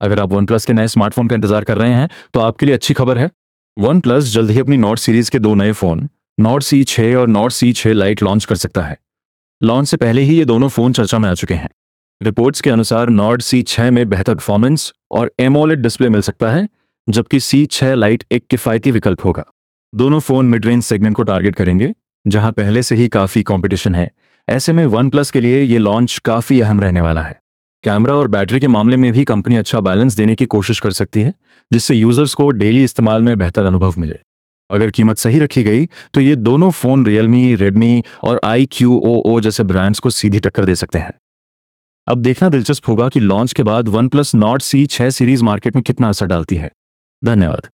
अगर आप one plus के नए स्मार्टफ़ोन का इंतज़ार कर रहे हैं तो आपके लिए अच्छी खबर है। वन प्लस जल्द ही अपनी नॉट सीरीज़ के दो नए फ़ोन नॉट सी छः और नॉट सी छः लाइट लॉन्च कर सकता है। लॉन्च से पहले ही ये दोनों फ़ोन चर्चा में आ चुके हैं। रिपोर्ट्स के अनुसार नॉट सी छः में बेहतर परफॉर्मेंस और एमोलेड डिस्प्ले मिल सकता है, जबकि सी छः लाइट एक किफ़ायती विकल्प होगा। दोनों फ़ोन मिड रेंज सेगमेंट को टारगेट करेंगे, जहाँ पहले से ही काफ़ी कंपटीशन है। ऐसे में वन प्लस के लिए ये लॉन्च काफ़ी अहम रहने वाला है। कैमरा और बैटरी के मामले में भी कंपनी अच्छा बैलेंस देने की कोशिश कर सकती है, जिससे यूज़र्स को डेली इस्तेमाल में बेहतर अनुभव मिले। अगर कीमत सही रखी गई तो ये दोनों फ़ोन रियलमी रेडमी और आई क्यू ओ ओ जैसे ब्रांड्स को सीधी टक्कर दे सकते हैं। अब देखना दिलचस्प होगा कि लॉन्च के बाद वन प्लस नॉट सी छह सीरीज़ मार्केट में कितना असर डालती है। धन्यवाद।